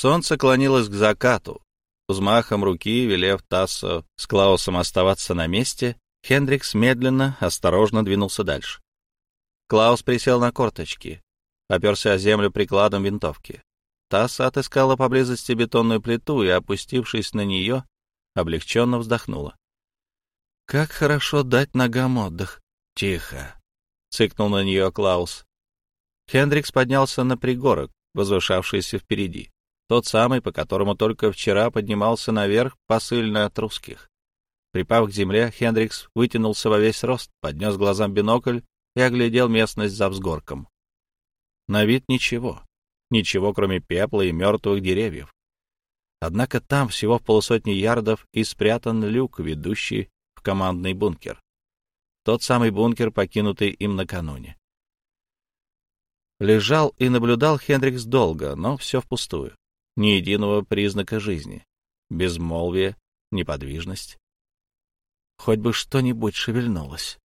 Солнце клонилось к закату. Взмахом руки, велев Тассо с Клаусом оставаться на месте, Хендрикс медленно, осторожно двинулся дальше. Клаус присел на корточки, оперся о землю прикладом винтовки. Тасса отыскала поблизости бетонную плиту и, опустившись на нее, облегченно вздохнула. «Как хорошо дать ногам отдых!» «Тихо!» — цыкнул на нее Клаус. Хендрикс поднялся на пригорок, возвышавшийся впереди, тот самый, по которому только вчера поднимался наверх посыльный от русских. Припав к земле, Хендрикс вытянулся во весь рост, поднес глазам бинокль и оглядел местность за взгорком. На вид ничего. Ничего, кроме пепла и мертвых деревьев. Однако там всего в полусотни ярдов и спрятан люк, ведущий в командный бункер. Тот самый бункер, покинутый им накануне. Лежал и наблюдал Хендрикс долго, но все впустую. Ни единого признака жизни. Безмолвие, неподвижность. Хоть бы что-нибудь шевельнулось.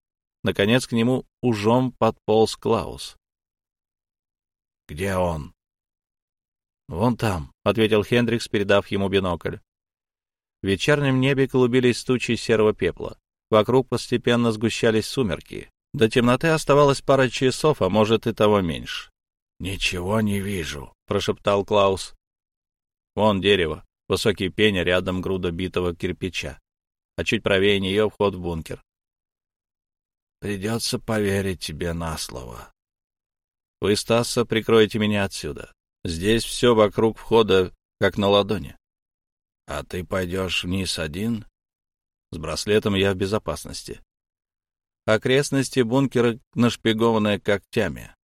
Наконец к нему ужом подполз Клаус. — Где он? — Вон там, — ответил Хендрикс, передав ему бинокль. В вечернем небе клубились тучи серого пепла. Вокруг постепенно сгущались сумерки. До темноты оставалось пара часов, а может и того меньше. — Ничего не вижу, — прошептал Клаус. — Вон дерево, высокий пень, а рядом груда битого кирпича а чуть правее нее вход в бункер. Придется поверить тебе на слово. Вы, Стаса, прикроете меня отсюда. Здесь все вокруг входа, как на ладони. А ты пойдешь вниз один? С браслетом я в безопасности. Окрестности бункера нашпигованы когтями.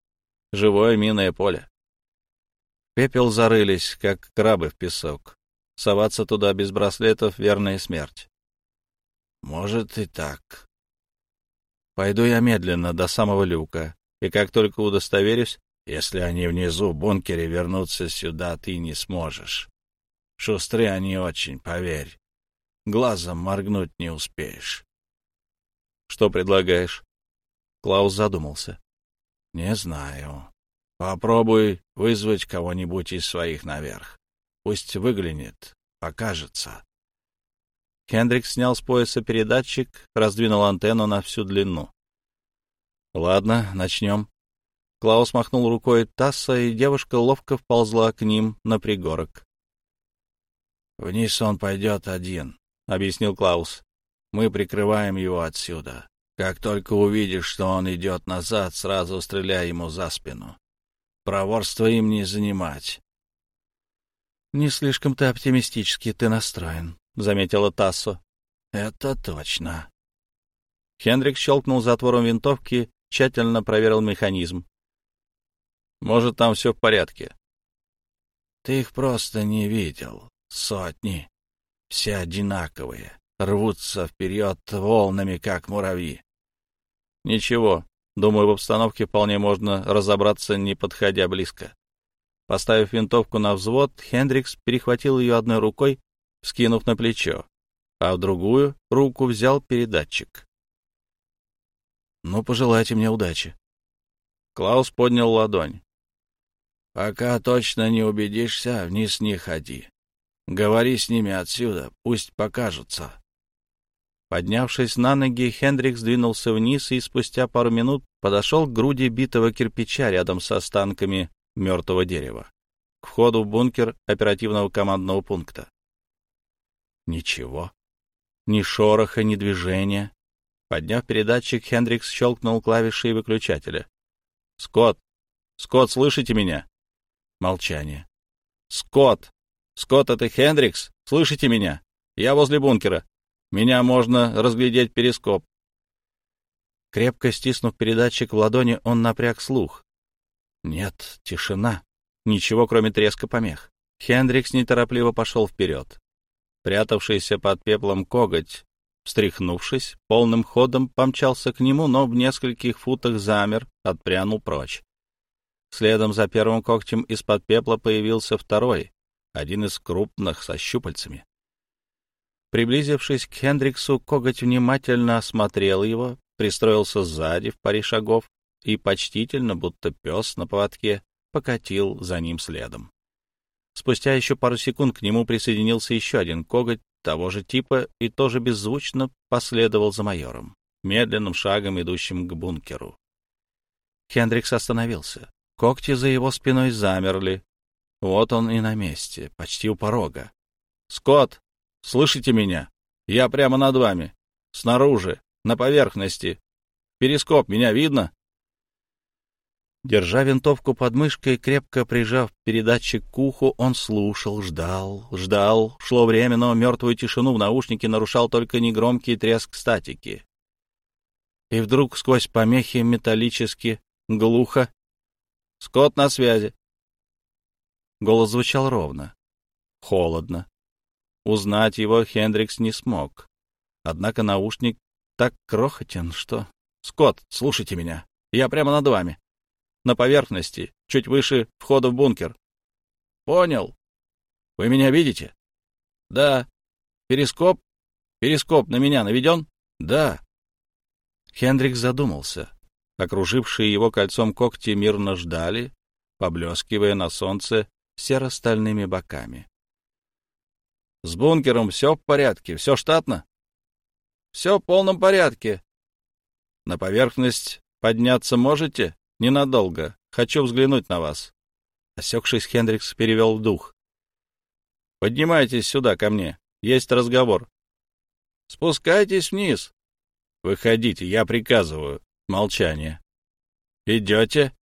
Живое минное поле. Пепел зарылись, как крабы в песок. Соваться туда без браслетов — верная смерть. Может и так. Пойду я медленно до самого люка, и как только удостоверюсь, если они внизу в бункере вернуться сюда, ты не сможешь. Шустры они очень, поверь. Глазом моргнуть не успеешь. Что предлагаешь? Клаус задумался. Не знаю. Попробуй вызвать кого-нибудь из своих наверх. Пусть выглянет, покажется. Хендрикс снял с пояса передатчик, раздвинул антенну на всю длину. «Ладно, начнем». Клаус махнул рукой Тасса, и девушка ловко вползла к ним на пригорок. «Вниз он пойдет один», — объяснил Клаус. «Мы прикрываем его отсюда. Как только увидишь, что он идет назад, сразу стреляй ему за спину. Проворство им не занимать». «Не слишком ты оптимистически ты настроен», — заметила Тассо. «Это точно». Хендрик щелкнул затвором винтовки, тщательно проверил механизм. «Может, там все в порядке?» «Ты их просто не видел. Сотни. Все одинаковые. Рвутся вперед волнами, как муравьи». «Ничего. Думаю, в обстановке вполне можно разобраться, не подходя близко». Поставив винтовку на взвод, Хендрикс перехватил ее одной рукой скинув на плечо, а в другую руку взял передатчик. «Ну, пожелайте мне удачи». Клаус поднял ладонь. «Пока точно не убедишься, вниз не ходи. Говори с ними отсюда, пусть покажутся». Поднявшись на ноги, Хендрик сдвинулся вниз и спустя пару минут подошел к груди битого кирпича рядом с останками мертвого дерева, к входу в бункер оперативного командного пункта. Ничего. Ни шороха, ни движения. Подняв передатчик, Хендрикс щелкнул клавишей выключателя. «Скотт! Скотт, слышите меня?» Молчание. «Скотт! Скотт, это Хендрикс? Слышите меня? Я возле бункера. Меня можно разглядеть перископ». Крепко стиснув передатчик в ладони, он напряг слух. Нет, тишина. Ничего, кроме треска помех. Хендрикс неторопливо пошел вперед. Прятавшийся под пеплом коготь, встряхнувшись, полным ходом помчался к нему, но в нескольких футах замер, отпрянул прочь. Следом за первым когтем из-под пепла появился второй, один из крупных, со щупальцами. Приблизившись к Хендриксу, коготь внимательно осмотрел его, пристроился сзади в паре шагов и почтительно, будто пес на поводке, покатил за ним следом. Спустя еще пару секунд к нему присоединился еще один коготь того же типа и тоже беззвучно последовал за майором, медленным шагом, идущим к бункеру. Хендрикс остановился. Когти за его спиной замерли. Вот он и на месте, почти у порога. «Скотт, слышите меня? Я прямо над вами. Снаружи, на поверхности. Перископ, меня видно?» Держа винтовку под мышкой, крепко прижав передатчик к уху, он слушал, ждал, ждал. Шло время, но мертвую тишину в наушнике нарушал только негромкий треск статики. И вдруг сквозь помехи металлически, глухо. «Скотт на связи!» Голос звучал ровно, холодно. Узнать его Хендрикс не смог. Однако наушник так крохотен, что... «Скотт, слушайте меня. Я прямо над вами на поверхности, чуть выше входа в бункер. Понял. Вы меня видите? Да. Перископ? Перископ на меня наведен? Да. Хендрик задумался. Окружившие его кольцом когти мирно ждали, поблескивая на солнце серо-стальными боками. — С бункером все в порядке, все штатно? — Все в полном порядке. — На поверхность подняться можете? Ненадолго. Хочу взглянуть на вас. Осекшись, Хендрикс перевел дух. Поднимайтесь сюда, ко мне. Есть разговор. Спускайтесь вниз. Выходите, я приказываю. Молчание. Идете?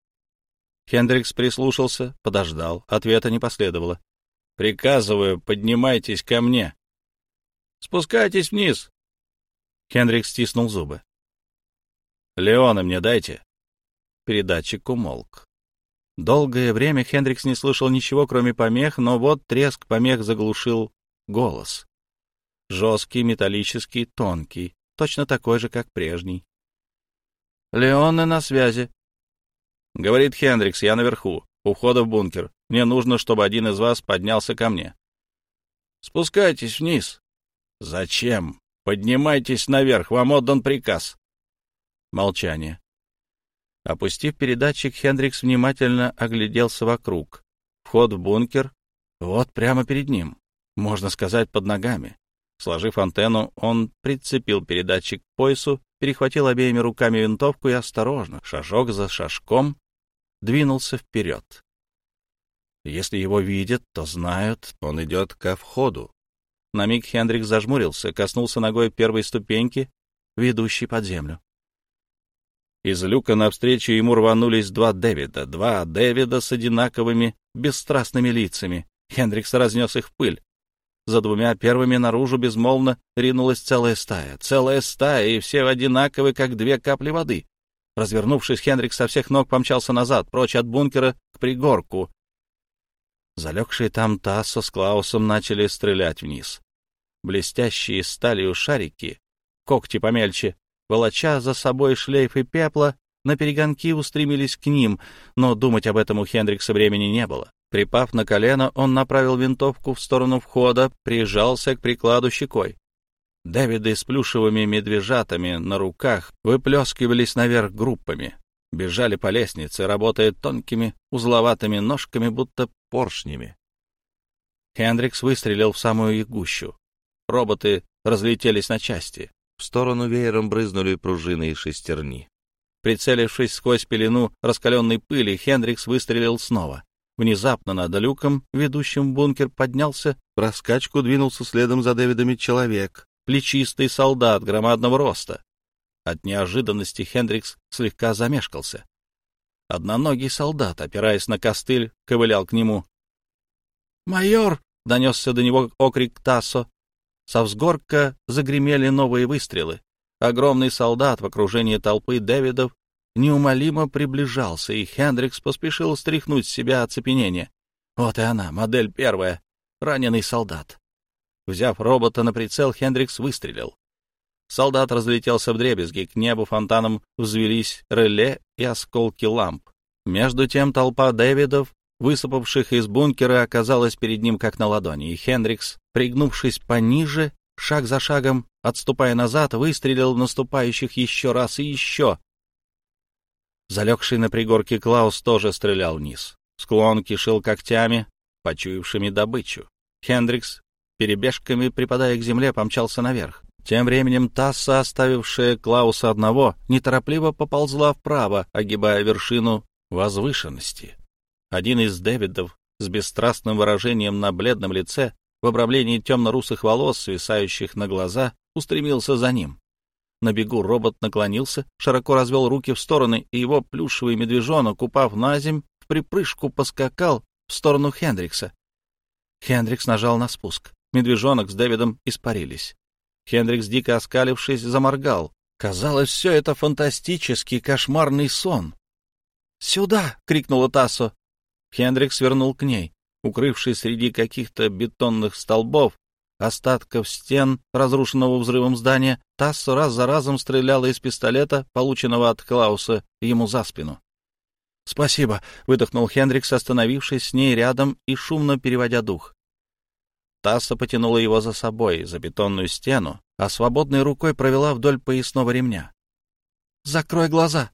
Хендрикс прислушался, подождал. Ответа не последовало. Приказываю, поднимайтесь ко мне. Спускайтесь вниз. Хендрикс стиснул зубы. Леона мне дайте. Передатчик умолк. Долгое время Хендрикс не слышал ничего, кроме помех, но вот треск помех заглушил голос. Жесткий, металлический, тонкий, точно такой же, как прежний. «Леоны на связи», — говорит Хендрикс, — «я наверху, у входа в бункер. Мне нужно, чтобы один из вас поднялся ко мне». «Спускайтесь вниз». «Зачем? Поднимайтесь наверх, вам отдан приказ». Молчание. Опустив передатчик, Хендрикс внимательно огляделся вокруг. Вход в бункер вот прямо перед ним, можно сказать, под ногами. Сложив антенну, он прицепил передатчик к поясу, перехватил обеими руками винтовку и осторожно, шажок за шажком, двинулся вперед. Если его видят, то знают, он идет ко входу. На миг Хендрикс зажмурился, коснулся ногой первой ступеньки, ведущей под землю. Из люка навстречу ему рванулись два Дэвида, два Дэвида с одинаковыми, бесстрастными лицами. Хендрикс разнес их в пыль. За двумя первыми наружу безмолвно ринулась целая стая. Целая стая, и все одинаковы, как две капли воды. Развернувшись, Хендрикс со всех ног помчался назад, прочь от бункера к пригорку. Залегшие там Тассо с Клаусом начали стрелять вниз. Блестящие сталью шарики, когти помельче, волоча за собой шлейфы пепла, на перегонки устремились к ним, но думать об этом у Хендрикса времени не было. Припав на колено, он направил винтовку в сторону входа, прижался к прикладу щекой. Дэвиды с плюшевыми медвежатами на руках выплескивались наверх группами, бежали по лестнице, работая тонкими узловатыми ножками, будто поршнями. Хендрикс выстрелил в самую их гущу. Роботы разлетелись на части. В сторону веером брызнули пружины и шестерни. Прицелившись сквозь пелену раскаленной пыли, Хендрикс выстрелил снова. Внезапно над люком, ведущим в бункер, поднялся, в раскачку двинулся следом за Дэвидами человек, плечистый солдат громадного роста. От неожиданности Хендрикс слегка замешкался. Одноногий солдат, опираясь на костыль, ковылял к нему. «Майор!» — донесся до него окрик Тассо. Со взгорка загремели новые выстрелы. Огромный солдат в окружении толпы Дэвидов неумолимо приближался, и Хендрикс поспешил стряхнуть с себя оцепенение. Вот и она, модель первая, раненый солдат. Взяв робота на прицел, Хендрикс выстрелил. Солдат разлетелся в дребезги, к небу фонтаном взвелись реле и осколки ламп. Между тем толпа Дэвидов высыпавших из бункера, оказалась перед ним как на ладони, и Хендрикс, пригнувшись пониже, шаг за шагом, отступая назад, выстрелил в наступающих еще раз и еще. Залегший на пригорке Клаус тоже стрелял вниз. Склон кишил когтями, почуявшими добычу. Хендрикс, перебежками припадая к земле, помчался наверх. Тем временем Тасса, оставившая Клауса одного, неторопливо поползла вправо, огибая вершину возвышенности. Один из Дэвидов с бесстрастным выражением на бледном лице, в обрамлении темно-русых волос, свисающих на глаза, устремился за ним. На бегу робот наклонился, широко развел руки в стороны, и его плюшевый медвежонок, упав на земь, в припрыжку поскакал в сторону Хендрикса. Хендрикс нажал на спуск. Медвежонок с Дэвидом испарились. Хендрикс, дико оскалившись, заморгал. Казалось, все это фантастический, кошмарный сон. «Сюда!» — крикнула Тассо. Хендрикс свернул к ней. Укрывшись среди каких-то бетонных столбов, остатков стен разрушенного взрывом здания, Тассо раз за разом стреляла из пистолета, полученного от Клауса, ему за спину. «Спасибо», — выдохнул Хендрикс, остановившись с ней рядом и шумно переводя дух. Тасса потянула его за собой, за бетонную стену, а свободной рукой провела вдоль поясного ремня. «Закрой глаза!»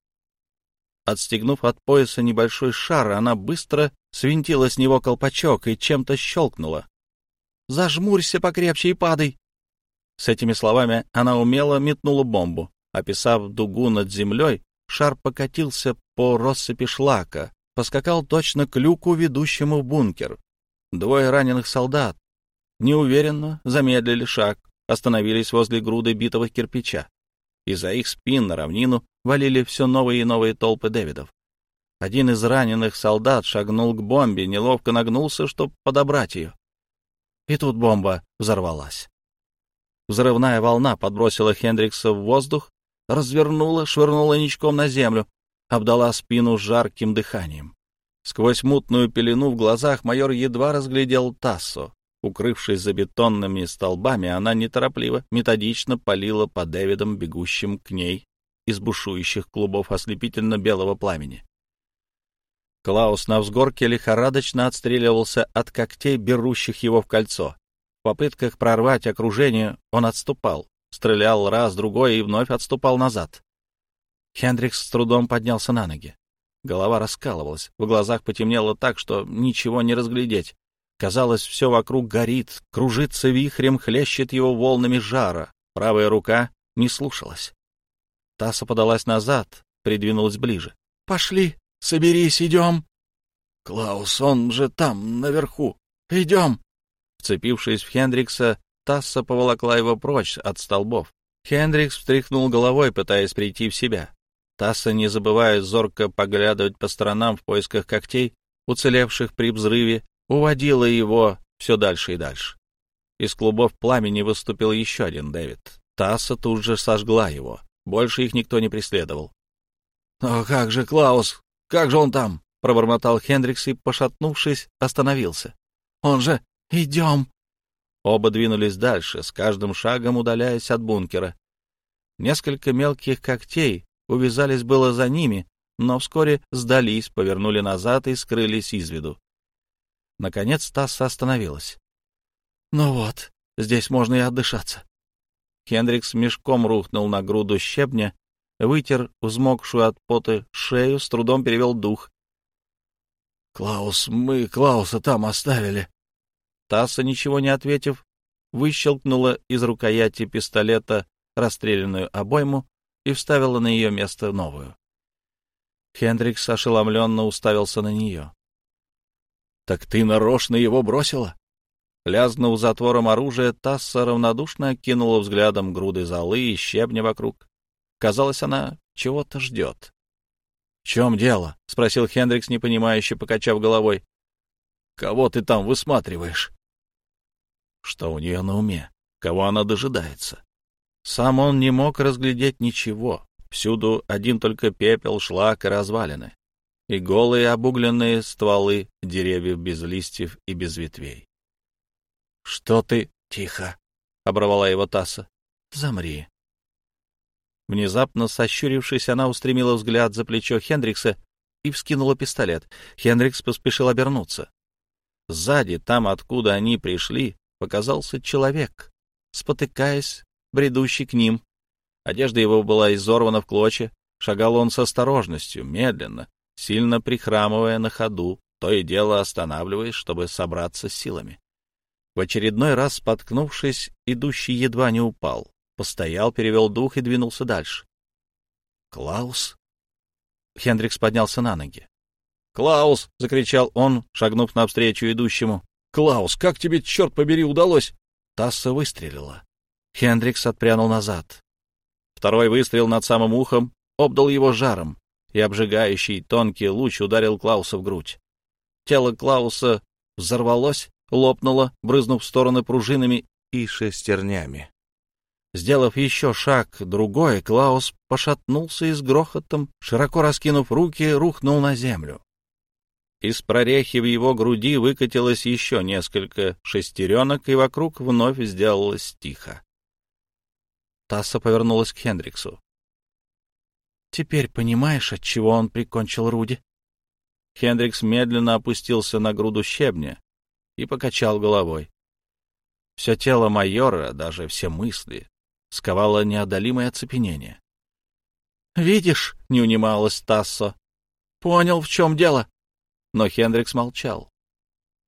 Отстегнув от пояса небольшой шар, она быстро свинтила с него колпачок и чем-то щелкнула. «Зажмурься покрепче и падай!» С этими словами она умело метнула бомбу. Описав дугу над землей, шар покатился по россыпи шлака, поскакал точно к люку, ведущему в бункер. Двое раненых солдат неуверенно замедлили шаг, остановились возле груды битого кирпича. Из-за их спин на равнину валили все новые и новые толпы Дэвидов. Один из раненых солдат шагнул к бомбе, неловко нагнулся, чтобы подобрать ее. И тут бомба взорвалась. Взрывная волна подбросила Хендрикса в воздух, развернула, швырнула ничком на землю, обдала спину жарким дыханием. Сквозь мутную пелену в глазах майор едва разглядел Тассо. Укрывшись за бетонными столбами, она неторопливо, методично полила по Дэвидам, бегущим к ней из бушующих клубов ослепительно-белого пламени. Клаус на взгорке лихорадочно отстреливался от когтей, берущих его в кольцо. В попытках прорвать окружение он отступал, стрелял раз, другой и вновь отступал назад. Хендрикс с трудом поднялся на ноги. Голова раскалывалась, в глазах потемнело так, что ничего не разглядеть. Казалось, все вокруг горит, кружится вихрем, хлещет его волнами жара. Правая рука не слушалась. Таса подалась назад, придвинулась ближе. — Пошли, соберись, идем. — Клаус, он же там, наверху. Идем. Вцепившись в Хендрикса, Тасса поволокла его прочь от столбов. Хендрикс встряхнул головой, пытаясь прийти в себя. Тасса, не забывая зорко поглядывать по сторонам в поисках когтей, уцелевших при взрыве, уводила его все дальше и дальше. Из клубов пламени выступил еще один Дэвид. Тасса тут же сожгла его. Больше их никто не преследовал. «Но как же Клаус? Как же он там?» — пробормотал Хендрикс и, пошатнувшись, остановился. «Он же... Идем!» Оба двинулись дальше, с каждым шагом удаляясь от бункера. Несколько мелких когтей увязались было за ними, но вскоре сдались, повернули назад и скрылись из виду. Наконец Тасса остановилась. «Ну вот, здесь можно и отдышаться». Хендрикс мешком рухнул на груду щебня, вытер взмокшую от пота шею, с трудом перевел дух. «Клаус, мы Клауса там оставили». Тасса, ничего не ответив, выщелкнула из рукояти пистолета расстрелянную обойму и вставила на ее место новую. Хендрикс ошеломленно уставился на нее. — Так ты нарочно его бросила? Лязнув затвором оружия, Тасса равнодушно кинула взглядом груды золы и щебня вокруг. Казалось, она чего-то ждет. — В чем дело? — спросил Хендрикс, непонимающе покачав головой. — Кого ты там высматриваешь? Что у нее на уме? Кого она дожидается? Сам он не мог разглядеть ничего. Всюду один только пепел, шлак и развалины и голые обугленные стволы деревьев без листьев и без ветвей. — Что ты? — Тихо! — оборвала его Тасса. — Замри. Внезапно, сощурившись, она устремила взгляд за плечо Хендрикса и вскинула пистолет. Хендрикс поспешил обернуться. Сзади, там, откуда они пришли, показался человек, спотыкаясь, бредущий к ним. Одежда его была изорвана в клочья, шагал он с осторожностью, медленно, сильно прихрамывая на ходу, то и дело останавливаясь, чтобы собраться с силами. В очередной раз, споткнувшись, идущий едва не упал. Постоял, перевел дух и двинулся дальше. «Клаус?» Хендрикс поднялся на ноги. «Клаус!» — закричал он, шагнув навстречу идущему. «Клаус, как тебе, черт побери, удалось?» Тасса выстрелила. Хендрикс отпрянул назад. Второй выстрел над самым ухом обдал его жаром, и обжигающий тонкий луч ударил Клауса в грудь. Тело Клауса взорвалось, лопнуло, брызнув в стороны пружинами и шестернями. Сделав еще шаг другой, Клаус пошатнулся и с грохотом, широко раскинув руки, рухнул на землю. Из прорехи в его груди выкатилось еще несколько шестеренок, и вокруг вновь сделалось тихо. Тасса повернулась к Хендриксу. «Теперь понимаешь, от чего он прикончил Руди?» Хендрикс медленно опустился на груду щебня и покачал головой. Все тело майора, даже все мысли, сковало неодолимое оцепенение. «Видишь», — не унималась Тассо, — «понял, в чем дело». Но Хендрикс молчал.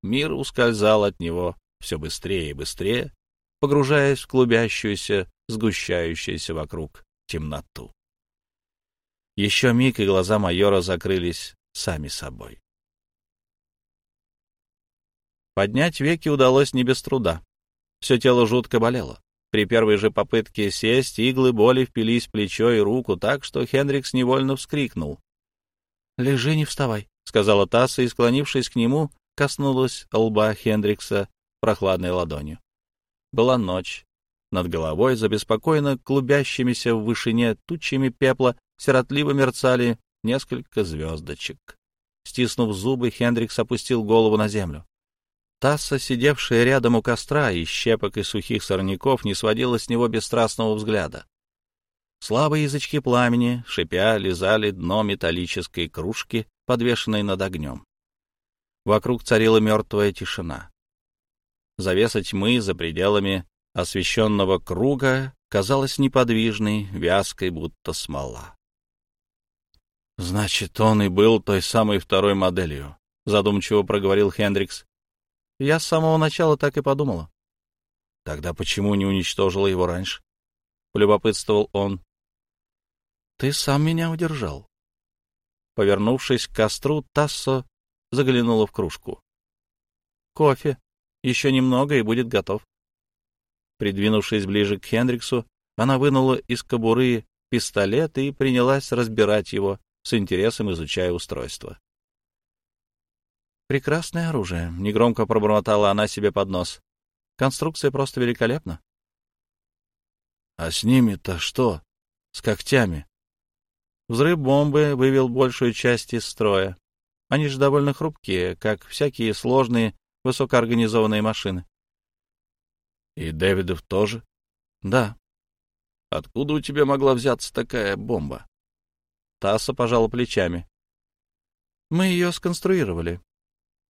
Мир ускользал от него все быстрее и быстрее, погружаясь в клубящуюся, сгущающуюся вокруг темноту. Еще миг, и глаза майора закрылись сами собой. Поднять веки удалось не без труда. Все тело жутко болело. При первой же попытке сесть иглы боли впились в плечо и руку так, что Хендрикс невольно вскрикнул. — Лежи, не вставай, — сказала Тасса и, склонившись к нему, коснулась лба Хендрикса прохладной ладонью. Была ночь. Над головой, за беспокойно клубящимися в вышине тучами пепла, сиротливо мерцали несколько звездочек. Стиснув зубы, Хендрикс опустил голову на землю. Тасса, сидевшая рядом у костра из щепок и сухих сорняков, не сводила с него бесстрастного взгляда. Слабые язычки пламени, шипя, лизали дно металлической кружки, подвешенной над огнем. Вокруг царила мертвая тишина. Завеса тьмы за пределами освещенного круга казалась неподвижной, вязкой, будто смола. «Значит, он и был той самой второй моделью», — задумчиво проговорил Хендрикс. Я с самого начала так и подумала. Тогда почему не уничтожила его раньше? Полюбопытствовал он. Ты сам меня удержал. Повернувшись к костру, Тассо заглянула в кружку. Кофе. Еще немного, и будет готов. Придвинувшись ближе к Хендриксу, она вынула из кобуры пистолет и принялась разбирать его, с интересом изучая устройство. Прекрасное оружие, — негромко пробормотала она себе под нос. Конструкция просто великолепна. А с ними-то что? С когтями? Взрыв бомбы вывел большую часть из строя. Они же довольно хрупкие, как всякие сложные, высокоорганизованные машины. И Дэвидов тоже? Да. Откуда у тебя могла взяться такая бомба? Тасса пожала плечами. Мы ее сконструировали.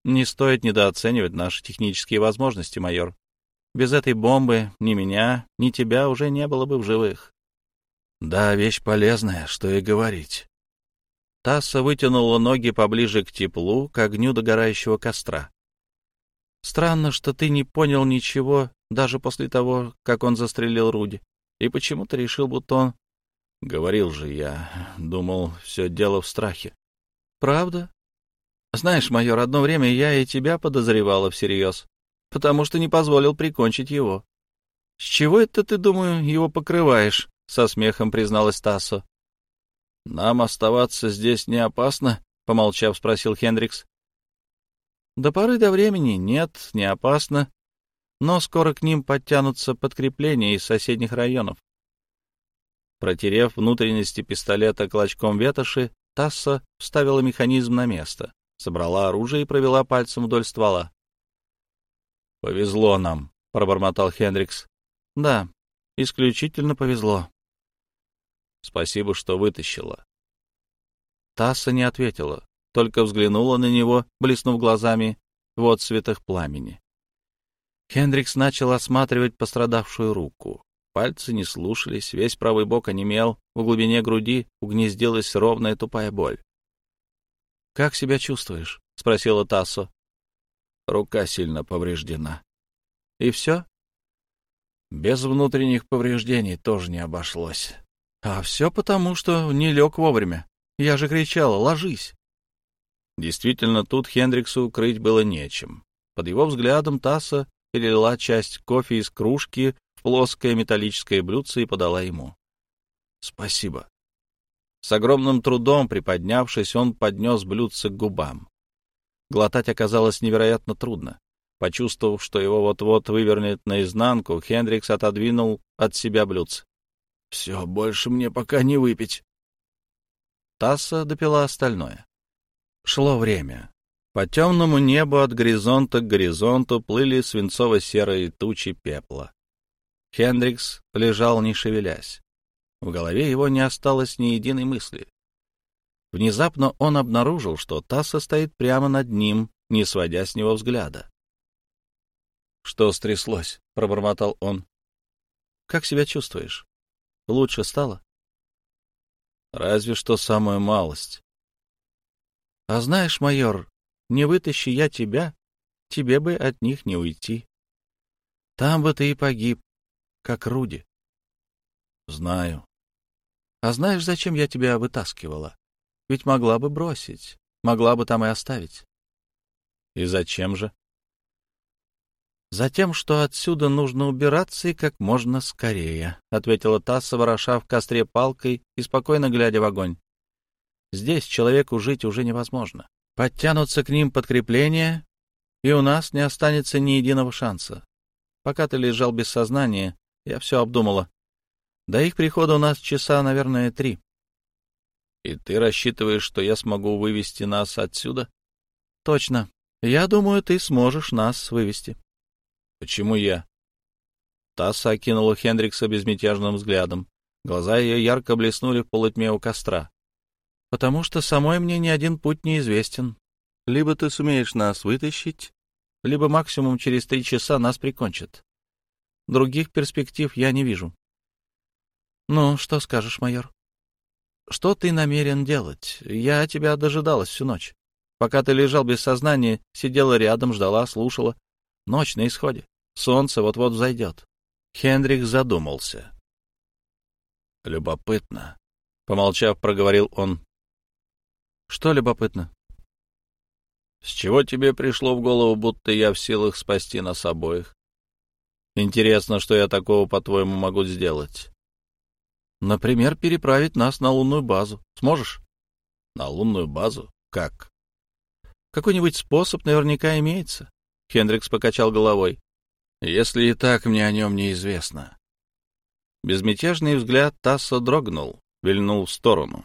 Не стоит недооценивать наши технические возможности, майор. Без этой бомбы ни меня, ни тебя уже не было бы в живых. Да, вещь полезная, что и говорить. Тасса вытянула ноги поближе к теплу, к огню догорающего костра. Странно, что ты не понял ничего даже после того, как он застрелил Руди. И почему-то решил, будто он... Говорил же я, думал, все дело в страхе. Правда? Знаешь, майор, одно время я и тебя подозревала всерьез, потому что не позволил прикончить его. — С чего это ты, думаю, его покрываешь? — со смехом призналась Тассо. — Нам оставаться здесь не опасно? — помолчав, спросил Хендрикс. — До поры до времени нет, не опасно, но скоро к ним подтянутся подкрепления из соседних районов. Протерев внутренности пистолета клочком ветоши, Тасса вставила механизм на место собрала оружие и провела пальцем вдоль ствола. — Повезло нам, — пробормотал Хендрикс. — Да, исключительно повезло. — Спасибо, что вытащила. Тасса не ответила, только взглянула на него, блеснув глазами в отцветах пламени. Хендрикс начал осматривать пострадавшую руку. Пальцы не слушались, весь правый бок онемел, в глубине груди угнездилась ровная тупая боль. «Как себя чувствуешь?» — спросила Тассо. Рука сильно повреждена. «И все?» Без внутренних повреждений тоже не обошлось. А все потому, что не лег вовремя. Я же кричала «Ложись!» Действительно, тут Хендриксу укрыть было нечем. Под его взглядом Тасса перелила часть кофе из кружки плоское металлическое блюдце и подала ему. «Спасибо». С огромным трудом приподнявшись, он поднес блюдце к губам. Глотать оказалось невероятно трудно. Почувствовав, что его вот-вот вывернет наизнанку, Хендрикс отодвинул от себя блюдце. — Все, больше мне пока не выпить. Тасса допила остальное. Шло время. По темному небу от горизонта к горизонту плыли свинцово-серые тучи пепла. Хендрикс лежал, не шевелясь. В голове его не осталось ни единой мысли. Внезапно он обнаружил, что Тасса стоит прямо над ним, не сводя с него взгляда. «Что стряслось?» — пробормотал он. «Как себя чувствуешь? Лучше стало?» «Разве что самую малость». «А знаешь, майор, не вытащи я тебя, тебе бы от них не уйти. Там бы ты и погиб, как Руди». «Знаю». «А знаешь, зачем я тебя вытаскивала? Ведь могла бы бросить, могла бы там и оставить». «И зачем же?» «Затем, что отсюда нужно убираться и как можно скорее», — ответила Тасса, вороша в костре палкой и спокойно глядя в огонь. «Здесь человеку жить уже невозможно. Подтянутся к ним подкрепления, и у нас не останется ни единого шанса. Пока ты лежал без сознания, я все обдумала. До их прихода у нас часа, наверное, три». «И ты рассчитываешь, что я смогу вывести нас отсюда?» «Точно. Я думаю, ты сможешь нас вывести». Почему я? Тасса окинула Хендрикса безмятежным взглядом. Глаза ее ярко блеснули в полутьме у костра. «Потому что самой мне ни один путь неизвестен. Либо ты сумеешь нас вытащить, либо максимум через три часа нас прикончат. Других перспектив я не вижу». «Ну, что скажешь, майор?» «Что ты намерен делать? Я тебя дожидалась всю ночь. Пока ты лежал без сознания, сидела рядом, ждала, слушала. Ночь на исходе. Солнце вот-вот взойдет. Хендрик задумался. «Любопытно», — помолчав, проговорил он. «Что любопытно?» «С чего тебе пришло в голову, будто я в силах спасти нас обоих? Интересно, что я такого, по-твоему, могу сделать?» «Например, переправить нас на лунную базу. Сможешь?» «На лунную базу? Как?» «Какой-нибудь способ наверняка имеется. Хендрикс покачал головой. «Если и так мне о нем неизвестно». Безмятежный взгляд Тасса дрогнул, вильнул в сторону.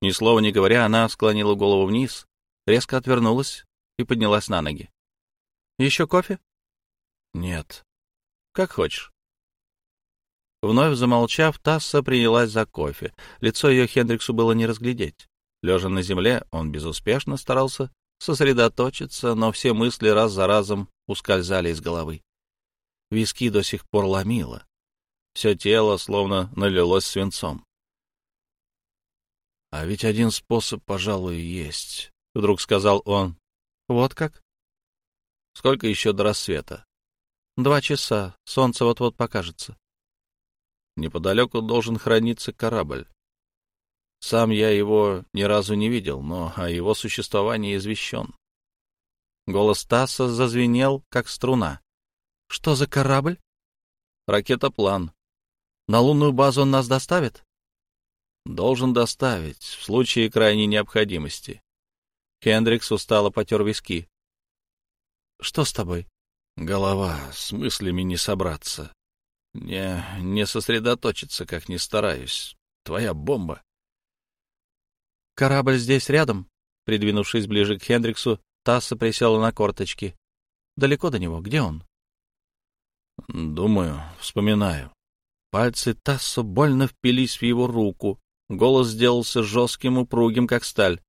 Ни слова не говоря, она склонила голову вниз, резко отвернулась и поднялась на ноги. «Еще кофе?» «Нет». «Как хочешь». Вновь замолчав, Тасса принялась за кофе. Лицо ее Хендриксу было не разглядеть. Лежа на земле, он безуспешно старался сосредоточиться, но все мысли раз за разом ускользали из головы. Виски до сих пор ломило. Все тело словно налилось свинцом. «А ведь один способ, пожалуй, есть», — вдруг сказал он. «Вот как?» «Сколько еще до рассвета?» «Два часа. Солнце вот-вот покажется». «Неподалеку должен храниться корабль. Сам я его ни разу не видел, но о его существовании извещен. Голос Тасса зазвенел, как струна. — Что за корабль? — Ракетоплан. — На лунную базу он нас доставит? — Должен доставить, в случае крайней необходимости. Хендрикс устало потер виски. — Что с тобой? — Голова, с мыслями не собраться. Не, не сосредоточиться, как ни стараюсь. Твоя бомба. «Корабль здесь рядом?» Придвинувшись ближе к Хендриксу, Тасса присела на корточки. «Далеко до него? Где он?» «Думаю, вспоминаю». Пальцы Тассо больно впились в его руку. Голос сделался жестким, упругим, как сталь.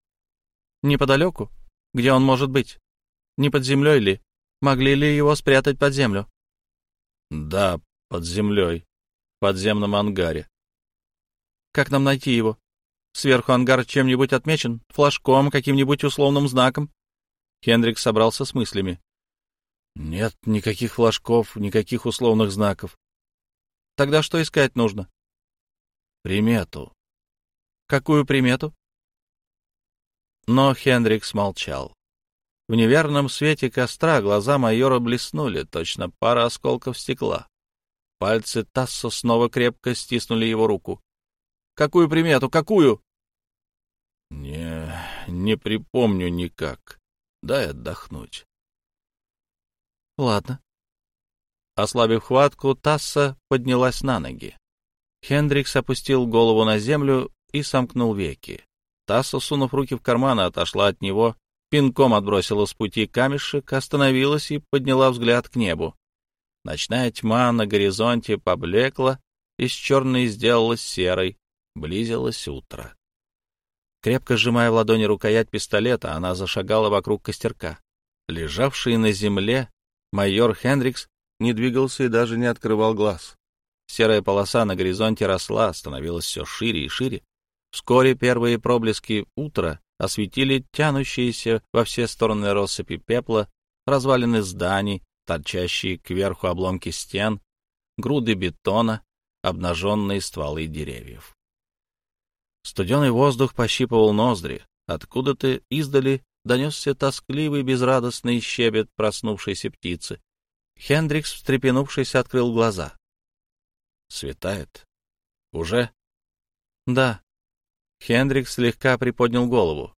«Неподалеку? Где он может быть? Не под землей ли? Могли ли его спрятать под землю?» «Да, под землей. В подземном ангаре». «Как нам найти его?» Сверху ангар чем-нибудь отмечен? Флажком, каким-нибудь условным знаком?» Хендрик собрался с мыслями. «Нет никаких флажков, никаких условных знаков». «Тогда что искать нужно?» «Примету». «Какую примету?» Но Хендрикс молчал. В неверном свете костра глаза майора блеснули, точно пара осколков стекла. Пальцы Тассо снова крепко стиснули его руку. «Какую примету? Какую?» «Не, не припомню никак. Дай отдохнуть». «Ладно». Ослабив хватку, Тасса поднялась на ноги. Хендрикс опустил голову на землю и сомкнул веки. Тасса, сунув руки в карманы, отошла от него, пинком отбросила с пути камешек, остановилась и подняла взгляд к небу. Ночная тьма на горизонте поблекла, из черной сделалась серой, близилось утро. Крепко сжимая в ладони рукоять пистолета, она зашагала вокруг костерка. Лежавший на земле майор Хендрикс не двигался и даже не открывал глаз. Серая полоса на горизонте росла, становилась все шире и шире. Вскоре первые проблески утра осветили тянущиеся во все стороны россыпи пепла, развалины зданий, торчащие кверху обломки стен, груды бетона, обнаженные стволы деревьев. Студеный воздух пощипывал ноздри. Откуда-то издали донесся тоскливый безрадостный щебет проснувшейся птицы. Хендрикс, встрепенувшись, открыл глаза. Светает. Уже? Да. Хендрикс слегка приподнял голову.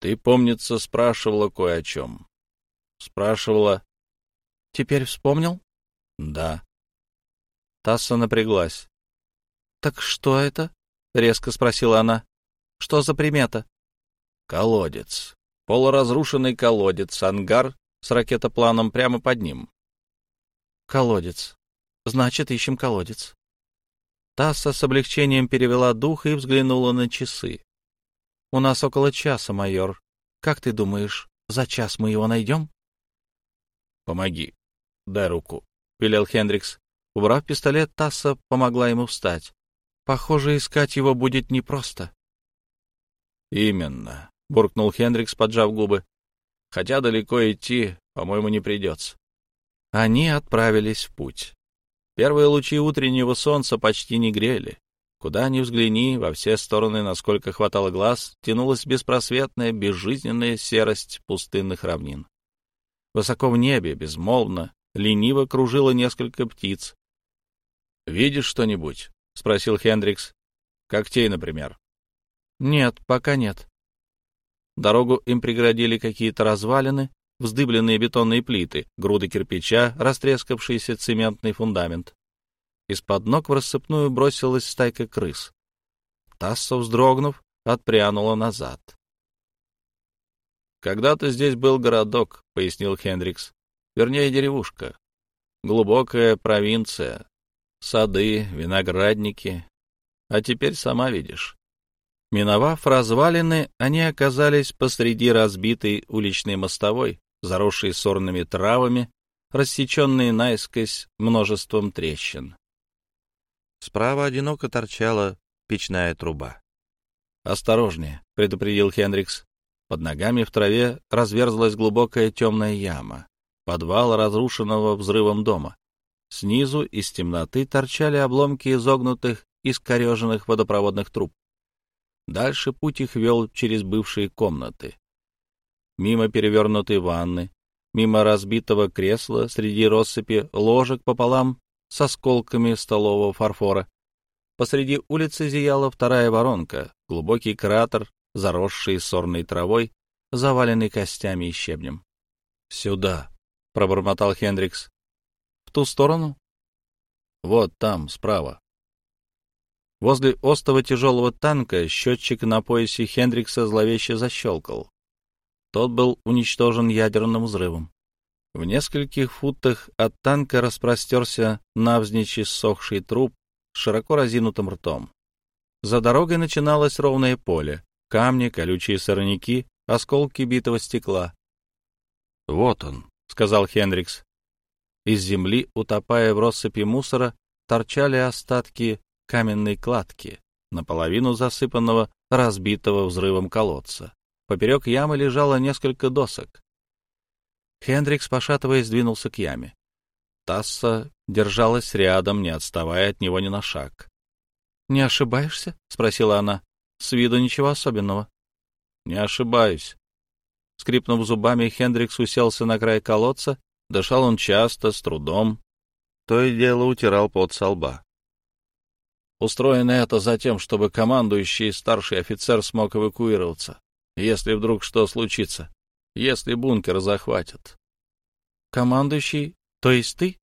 Ты, помнится, спрашивала кое о чем. Спрашивала. Теперь вспомнил? Да. Тасса напряглась. Так что это? Резко спросила она. Что за примета? Колодец. Полуразрушенный колодец, ангар с ракетопланом прямо под ним. Колодец. Значит, ищем колодец. Тасса с облегчением перевела дух и взглянула на часы. — У нас около часа, майор. Как ты думаешь, за час мы его найдем? — Помоги. Дай руку, — велел Хендрикс. Убрав пистолет, Тасса помогла ему встать. Похоже, искать его будет непросто. — Именно, — буркнул Хендрикс, поджав губы. — Хотя далеко идти, по-моему, не придется. Они отправились в путь. Первые лучи утреннего солнца почти не грели. Куда ни взгляни, во все стороны, насколько хватало глаз, тянулась беспросветная, безжизненная серость пустынных равнин. Высоко в небе, безмолвно, лениво кружило несколько птиц. — Видишь что-нибудь? — спросил Хендрикс. — Когтей, например. — Нет, пока нет. Дорогу им преградили какие-то развалины, вздыбленные бетонные плиты, груды кирпича, растрескавшийся цементный фундамент. Из-под ног в рассыпную бросилась стайка крыс. Тассо, вздрогнув, отпрянула назад. «Когда-то здесь был городок», — пояснил Хендрикс. «Вернее, деревушка. Глубокая провинция. Сады, виноградники. А теперь сама видишь. Миновав развалины, они оказались посреди разбитой уличной мостовой, заросшие сорными травами, рассеченные наискось множеством трещин. Справа одиноко торчала печная труба. «Осторожнее», — предупредил Хендрикс. Под ногами в траве разверзлась глубокая темная яма, подвал разрушенного взрывом дома. Снизу из темноты торчали обломки изогнутых, искореженных водопроводных труб. Дальше путь их вел через бывшие комнаты мимо перевернутой ванны, мимо разбитого кресла среди россыпи ложек пополам с осколками столового фарфора. Посреди улицы зияла вторая воронка, глубокий кратер, заросший сорной травой, заваленный костями и щебнем. — Сюда, — пробормотал Хендрикс. — В ту сторону? — Вот там, справа. Возле остова тяжелого танка счетчик на поясе Хендрикса зловеще защелкал. Тот был уничтожен ядерным взрывом. В нескольких футах от танка распростерся навзничь иссохший труп с широко разинутым ртом. За дорогой начиналось ровное поле, камни, колючие сорняки, осколки битого стекла. — Вот он, — сказал Хендрикс. Из земли, утопая в россыпи мусора, торчали остатки каменной кладки, наполовину засыпанного, разбитого взрывом колодца. Поперек ямы лежало несколько досок. Хендрикс, пошатываясь, двинулся к яме. Тасса держалась рядом, не отставая от него ни на шаг. — Не ошибаешься? — спросила она. — С виду ничего особенного. — Не ошибаюсь. Скрипнув зубами, Хендрикс уселся на край колодца. Дышал он часто, с трудом. То и дело утирал пот со лба. Устроено это за тем, чтобы командующий старший офицер смог эвакуироваться, если вдруг что случится, если бункер захватят. Командующий, то есть ты?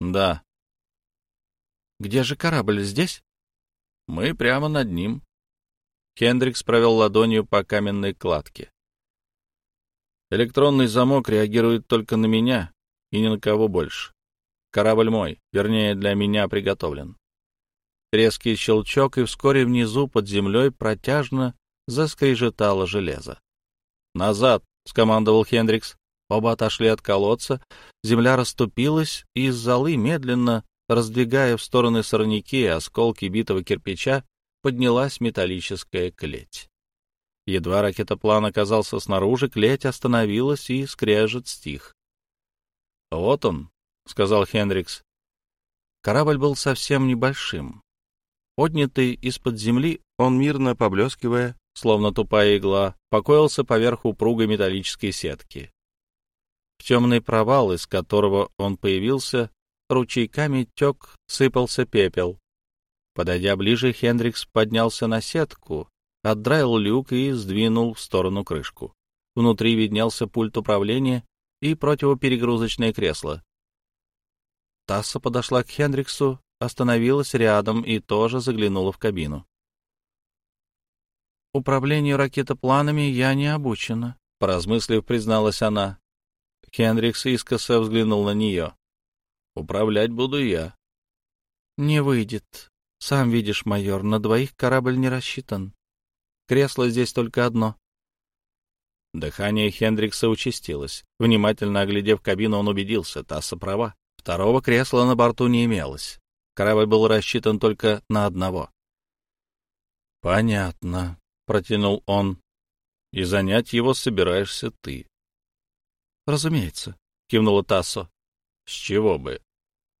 Да. Где же корабль, здесь? Мы прямо над ним. Хендрикс провел ладонью по каменной кладке. Электронный замок реагирует только на меня и ни на кого больше. Корабль мой, вернее, для меня приготовлен. Резкий щелчок, и вскоре внизу под землей протяжно заскрежетало железо. «Назад!» — скомандовал Хендрикс. Оба отошли от колодца, земля расступилась, и из золы, медленно раздвигая в стороны сорняки и осколки битого кирпича, поднялась металлическая клеть. Едва ракетоплан оказался снаружи, клеть остановилась, и скрежет стих. «Вот он», — сказал Хендрикс. Корабль был совсем небольшим. Поднятый из-под земли, он, мирно поблескивая, словно тупая игла, покоился поверх упругой металлической сетки. В темный провал, из которого он появился, ручейками тек, сыпался пепел. Подойдя ближе, Хендрикс поднялся на сетку, отдраил люк и сдвинул в сторону крышку. Внутри виднелся пульт управления и противоперегрузочное кресло. Тасса подошла к Хендриксу остановилась рядом и тоже заглянула в кабину. «Управлению ракетопланами я не обучена», — поразмыслив, призналась она. Хендрикс искоса взглянул на нее. «Управлять буду я». «Не выйдет. Сам видишь, майор, на двоих корабль не рассчитан. Кресло здесь только одно». Дыхание Хендрикса участилось. Внимательно оглядев кабину, он убедился, Тасса права. Второго кресла на борту не имелось. Корабль был рассчитан только на одного. — Понятно, — протянул он. — И занять его собираешься ты. — Разумеется, — кивнула Тассо. — С чего бы?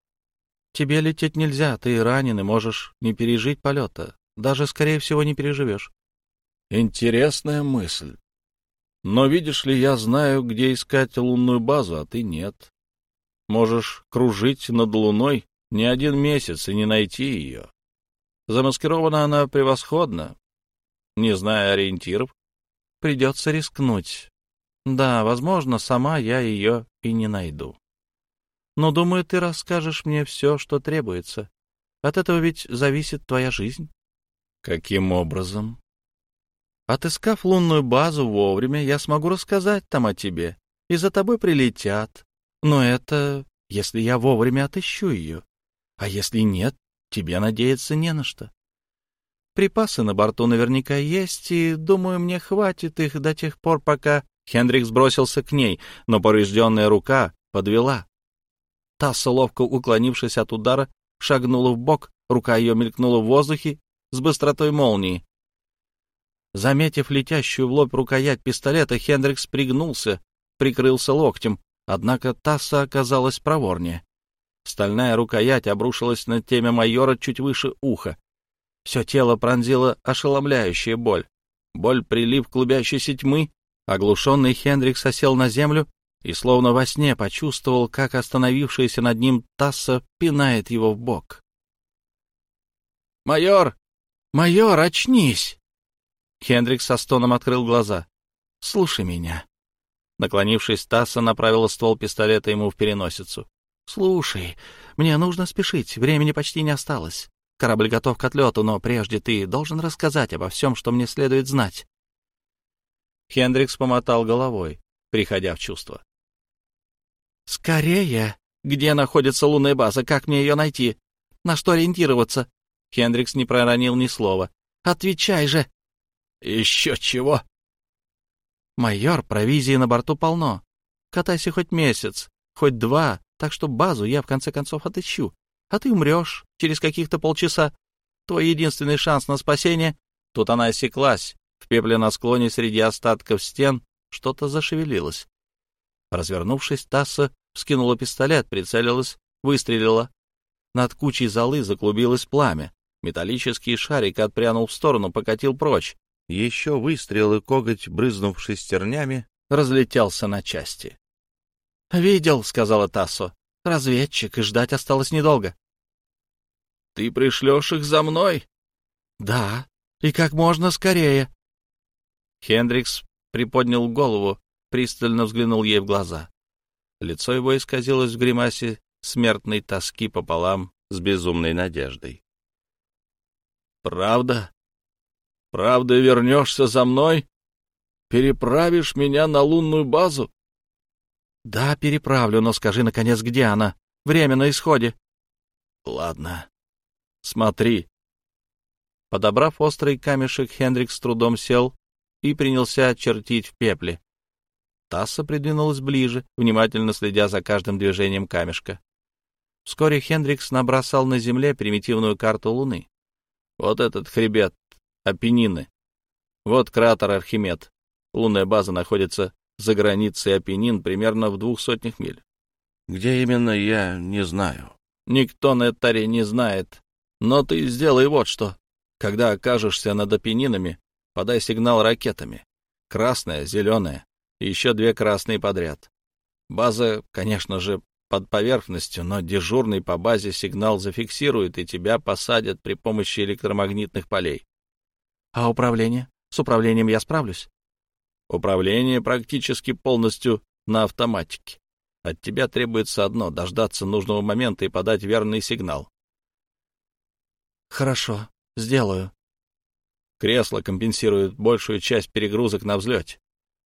— Тебе лететь нельзя, ты ранен и можешь не пережить полета. Даже, скорее всего, не переживешь. — Интересная мысль. Но видишь ли, я знаю, где искать лунную базу, а ты нет. Можешь кружить над луной не один месяц и не найти ее. Замаскирована она превосходно. Не зная ориентиров, придется рискнуть. Да, возможно, сама я ее и не найду. Но, думаю, ты расскажешь мне все, что требуется. От этого ведь зависит твоя жизнь. Каким образом? Отыскав лунную базу вовремя, я смогу рассказать там о тебе, и за тобой прилетят. Но это если я вовремя отыщу ее. А если нет, тебе надеяться не на что. Припасы на борту наверняка есть, и, думаю, мне хватит их до тех пор, пока... Хендрикс бросился к ней, но поврежденная рука подвела. Тасса, ловко уклонившись от удара, шагнула в бок, рука ее мелькнула в воздухе с быстротой молнии. Заметив летящую в лоб рукоять пистолета, Хендрикс пригнулся, прикрылся локтем, однако Тасса оказалась проворнее. Стальная рукоять обрушилась на теме майора чуть выше уха. Все тело пронзило ошеломляющая боль. Боль прилив клубящейся тьмы. Оглушенный Хендрикс осел на землю и словно во сне почувствовал, как остановившаяся над ним Тасса пинает его в бок. «Майор! Майор, очнись!» Хендрикс со стоном открыл глаза. «Слушай меня». Наклонившись, Тасса направила ствол пистолета ему в переносицу. «Слушай, мне нужно спешить, времени почти не осталось. Корабль готов к отлету, но прежде ты должен рассказать обо всем, что мне следует знать». Хендрикс помотал головой, приходя в чувство. «Скорее! Где находится лунная база? Как мне ее найти? На что ориентироваться?» Хендрикс не проронил ни слова. «Отвечай же!» «Еще чего?» «Майор, провизии на борту полно. Катайся хоть месяц, хоть два, так что базу я в конце концов отыщу, а ты умрешь через каких-то полчаса. твой единственный шанс на спасение. Тут она осеклась. В пепле на склоне среди остатков стен что-то зашевелилось. Развернувшись, Тасса вскинула пистолет, прицелилась, выстрелила. Над кучей золы заклубилось пламя. Металлический шарик отпрянул в сторону, покатил прочь. Еще выстрел и коготь, брызнувший стернями, разлетелся на части. — Видел, — сказала Тассо. — Разведчик, и ждать осталось недолго. — Ты пришлешь их за мной? — Да, и как можно скорее. Хендрикс приподнял голову, пристально взглянул ей в глаза. Лицо его исказилось в гримасе смертной тоски пополам с безумной надеждой. «Правда? Правда вернешься за мной? Переправишь меня на лунную базу?» «Да, переправлю, но скажи, наконец, где она? Время на исходе». «Ладно. Смотри». Подобрав острый камешек, Хендрик с трудом сел и принялся чертить в пепле. Тасса придвинулась ближе, внимательно следя за каждым движением камешка. Вскоре Хендрикс набросал на земле примитивную карту Луны. Вот этот хребет Апеннины. Вот кратер Архимед. Лунная база находится за границей Апеннин примерно в двух сотнях миль. Где именно, я не знаю. Никто на Этаре не знает. Но ты сделай вот что. Когда окажешься над Апеннинами, подай сигнал ракетами. Красная, зеленая и еще две красные подряд. База, конечно же, под поверхностью, но дежурный по базе сигнал зафиксирует, и тебя посадят при помощи электромагнитных полей. А управление? С управлением я справлюсь. Управление практически полностью на автоматике. От тебя требуется одно — дождаться нужного момента и подать верный сигнал. Хорошо, сделаю. Кресло компенсирует большую часть перегрузок на взлете.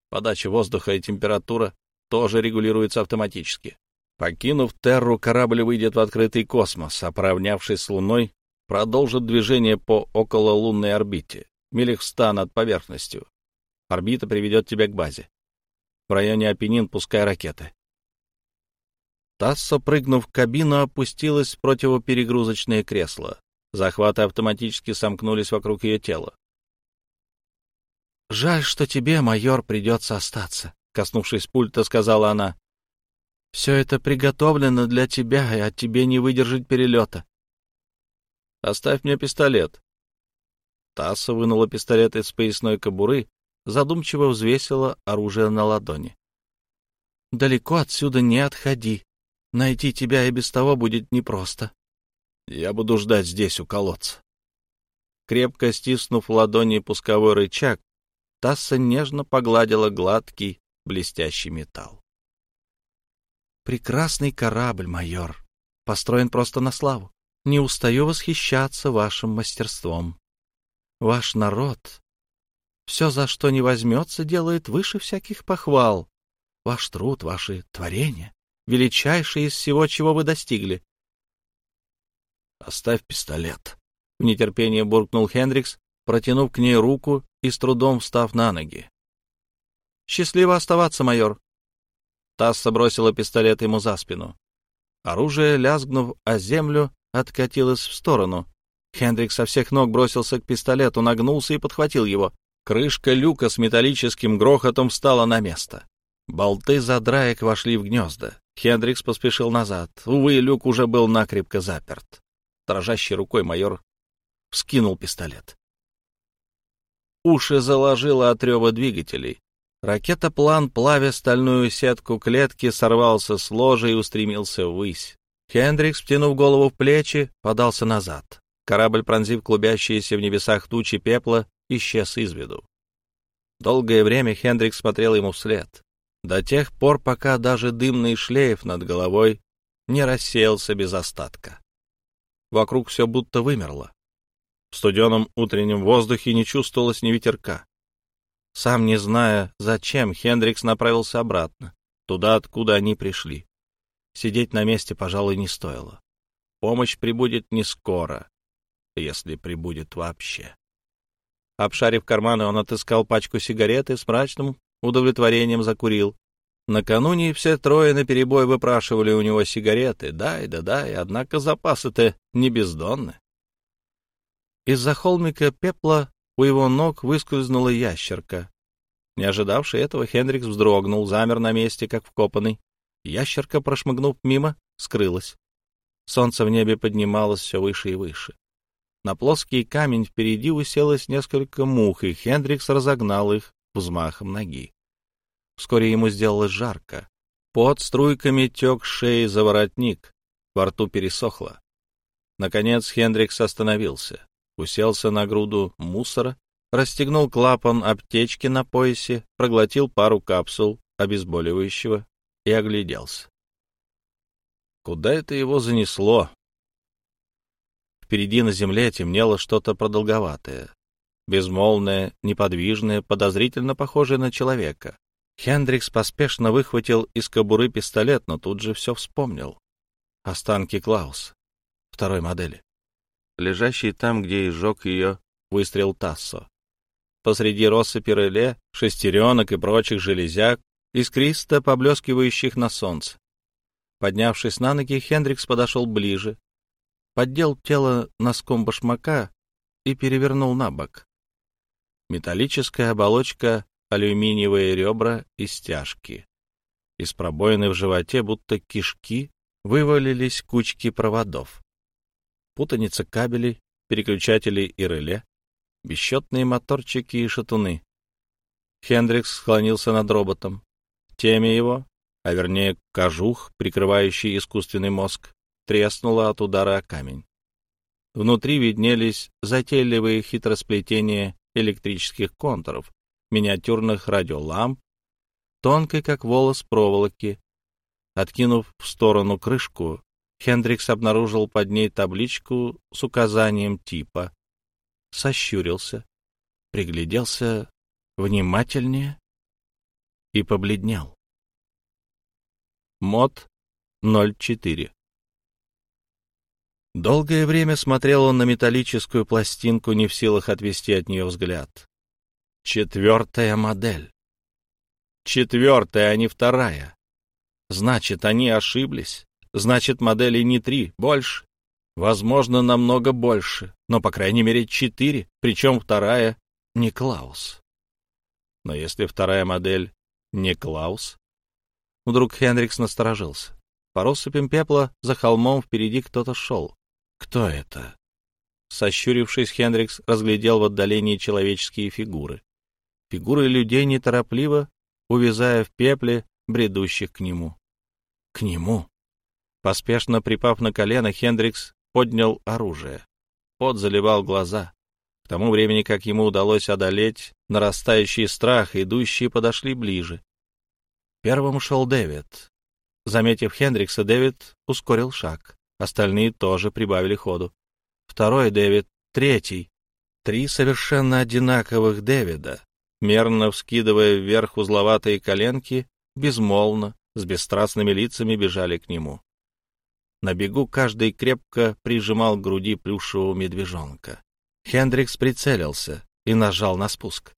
Подача воздуха и температура тоже регулируются автоматически. Покинув Терру, корабль выйдет в открытый космос, а поравнявшись с Луной, продолжит движение по окололунной орбите, милях ста над поверхностью. Орбита приведет тебя к базе. В районе Апеннин пускай ракеты. Тассо, прыгнув в кабину, опустилась в противоперегрузочное кресло. Захваты автоматически сомкнулись вокруг ее тела. «Жаль, что тебе, майор, придется остаться», — коснувшись пульта, сказала она. «Все это приготовлено для тебя, и от тебе не выдержать перелета». «Оставь мне пистолет». Тасса вынула пистолет из поясной кобуры, задумчиво взвесила оружие на ладони. «Далеко отсюда не отходи. Найти тебя и без того будет непросто». «Я буду ждать здесь, у колодца». Крепко стиснув ладони пусковой рычаг, Тасса нежно погладила гладкий, блестящий металл. «Прекрасный корабль, майор. Построен просто на славу. Не устаю восхищаться вашим мастерством. Ваш народ все, за что не возьмется, делает выше всяких похвал. Ваш труд, ваши творения — величайшие из всего, чего вы достигли. — Оставь пистолет, — в нетерпении буркнул Хендрикс, протянув к ней руку и с трудом встав на ноги. «Счастливо оставаться, майор!» Тасса бросила пистолет ему за спину. Оружие, лязгнув о землю, откатилось в сторону. Хендрик со всех ног бросился к пистолету, нагнулся и подхватил его. Крышка люка с металлическим грохотом встала на место. Болты задраек вошли в гнезда. Хендрикс поспешил назад. Увы, люк уже был накрепко заперт. Дрожащей рукой майор вскинул пистолет. Уши заложило от рева двигателей. Ракетоплан, плавя стальную сетку клетки, сорвался с ложа и устремился ввысь. Хендрикс, втянув голову в плечи, подался назад. Корабль, пронзив клубящиеся в небесах тучи пепла, исчез из виду. Долгое время Хендрикс смотрел ему вслед, до тех пор, пока даже дымный шлейф над головой не рассеялся без остатка. Вокруг все будто вымерло. В студеном утреннем воздухе не чувствовалось ни ветерка. Сам не зная, зачем, Хендрикс направился обратно, туда, откуда они пришли. Сидеть на месте, пожалуй, не стоило. Помощь прибудет не скоро, если прибудет вообще. Обшарив карманы, он отыскал пачку сигарет и с мрачным удовлетворением закурил. Накануне все трое наперебой выпрашивали у него сигареты. Дай да дай, однако запасы-то не бездонны. Из-за холмика пепла у его ног выскользнула ящерка. Не ожидавший этого, Хендрикс вздрогнул, замер на месте, как вкопанный. Ящерка, прошмыгнув мимо, скрылась. Солнце в небе поднималось все выше и выше. На плоский камень впереди уселось несколько мух, и Хендрикс разогнал их взмахом ноги. Вскоре ему сделалось жарко. Под струйками тек шеи за воротник, во рту пересохло. Наконец Хендрикс остановился, уселся на груду мусора, расстегнул клапан аптечки на поясе, проглотил пару капсул обезболивающего и огляделся. Куда это его занесло? Впереди на земле темнело что-то продолговатое, безмолвное, неподвижное, подозрительно похожее на человека. Хендрикс поспешно выхватил из кобуры пистолет, но тут же все вспомнил. Останки Клаус, второй модели, лежащий там, где изжег ее выстрел Тассо. Посреди россыпи реле, шестеренок и прочих железяк, искристо поблескивающих на солнце. Поднявшись на ноги, Хендрикс подошел ближе, поддел тело носком башмака и перевернул на бок. Металлическая оболочка, алюминиевые ребра и стяжки. Из пробоины в животе, будто кишки, вывалились кучки проводов. Путаница кабелей, переключателей и реле, бесчетные моторчики и шатуны. Хендрикс склонился над роботом. Теме его, а вернее кожух, прикрывающий искусственный мозг, треснула от удара о камень. Внутри виднелись затейливые хитросплетения электрических контуров, миниатюрных радиоламп, тонкой, как волос проволоки. Откинув в сторону крышку, Хендрикс обнаружил под ней табличку с указанием типа, сощурился, пригляделся внимательнее и побледнел. Мод 04 Долгое время смотрел он на металлическую пластинку, не в силах отвести от нее взгляд. Четвертая модель. Четвертая, а не вторая. Значит, они ошиблись. Значит, моделей не три, больше. Возможно, намного больше, но, по крайней мере, четыре, причем вторая не Клаус. Но если вторая модель не Клаус... Вдруг Хендрикс насторожился. По россыпям пепла за холмом впереди кто-то шел. Кто это? Сощурившись, Хендрикс разглядел в отдалении человеческие фигуры. Фигуры людей неторопливо, увязая в пепле, бредущих к нему. К нему. Поспешно припав на колено, Хендрикс поднял оружие. Пот заливал глаза. К тому времени, как ему удалось одолеть нарастающий страх, идущие подошли ближе. Первым шел Дэвид. Заметив Хендрикса, Дэвид ускорил шаг. Остальные тоже прибавили ходу. Второй Дэвид, третий. Три совершенно одинаковых Дэвида, мерно вскидывая вверх узловатые коленки, безмолвно, с бесстрастными лицами бежали к нему. На бегу каждый крепко прижимал к груди плюшевого медвежонка. Хендрикс прицелился и нажал на спуск.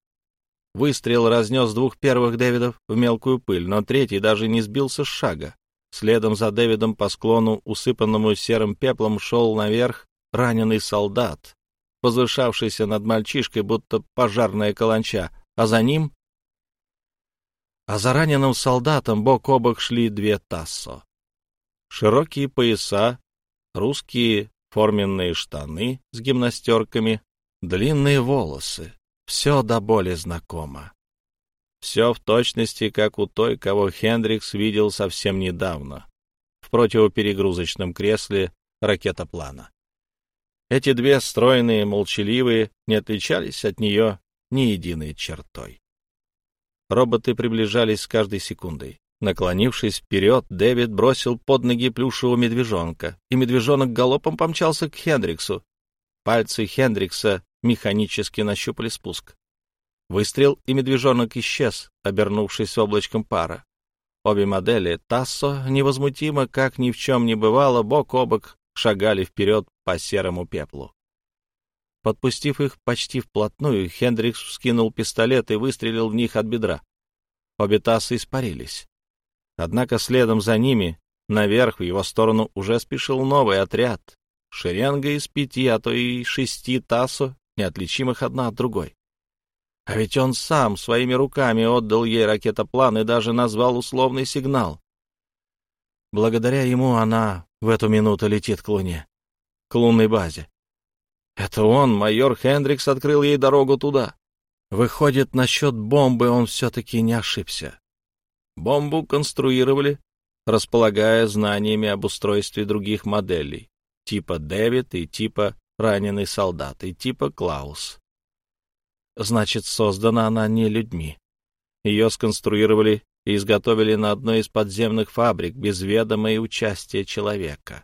Выстрел разнес двух первых Дэвидов в мелкую пыль, но третий даже не сбился с шага. Следом за Дэвидом по склону, усыпанному серым пеплом, шел наверх раненый солдат, возвышавшийся над мальчишкой, будто пожарная каланча, а за ним... А за раненым солдатом бок о бок шли две тассо. Широкие пояса, русские форменные штаны с гимнастерками, длинные волосы. Все до боли знакомо. Все в точности, как у той, кого Хендрикс видел совсем недавно, в противоперегрузочном кресле ракетоплана. Эти две стройные, молчаливые, не отличались от нее ни единой чертой. Роботы приближались с каждой секундой. Наклонившись вперед, Дэвид бросил под ноги плюшевого медвежонка, и медвежонок галопом помчался к Хендриксу. Пальцы Хендрикса механически нащупали спуск. Выстрел, и медвежонок исчез, обернувшись облачком пара. Обе модели Тассо невозмутимо, как ни в чем не бывало, бок о бок шагали вперед по серому пеплу. Подпустив их почти вплотную, Хендрикс вскинул пистолет и выстрелил в них от бедра. Обе Тассы испарились. Однако следом за ними, наверх, в его сторону, уже спешил новый отряд. Шеренга из пяти, а то и шести Тассо, неотличимых одна от другой. А ведь он сам своими руками отдал ей ракетоплан и даже назвал условный сигнал. Благодаря ему она в эту минуту летит к Луне, к лунной базе. Это он, майор Хендрикс, открыл ей дорогу туда. Выходит, насчет бомбы он все-таки не ошибся. Бомбу конструировали, располагая знаниями об устройстве других моделей, типа Дэвид и типа раненый солдат, и типа Клаус. Значит, создана она не людьми. Ее сконструировали и изготовили на одной из подземных фабрик без ведома и участия человека.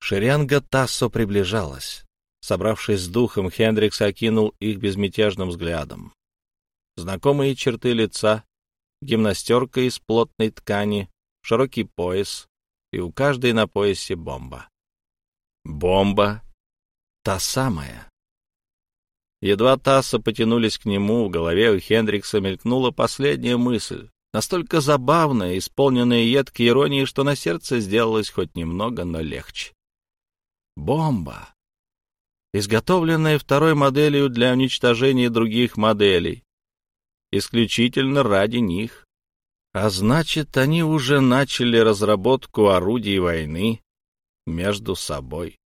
Шеренга Тассо приближалась. Собравшись с духом, Хендрикс окинул их безмятежным взглядом. Знакомые черты лица, гимнастерка из плотной ткани, широкий пояс, и у каждой на поясе бомба. Бомба та самая. Едва Тасса потянулись к нему, в голове у Хендрикса мелькнула последняя мысль, настолько забавная, исполненная едкой иронии, что на сердце сделалось хоть немного, но легче. Бомба, изготовленная второй моделью для уничтожения других моделей, исключительно ради них. А значит, они уже начали разработку орудий войны между собой.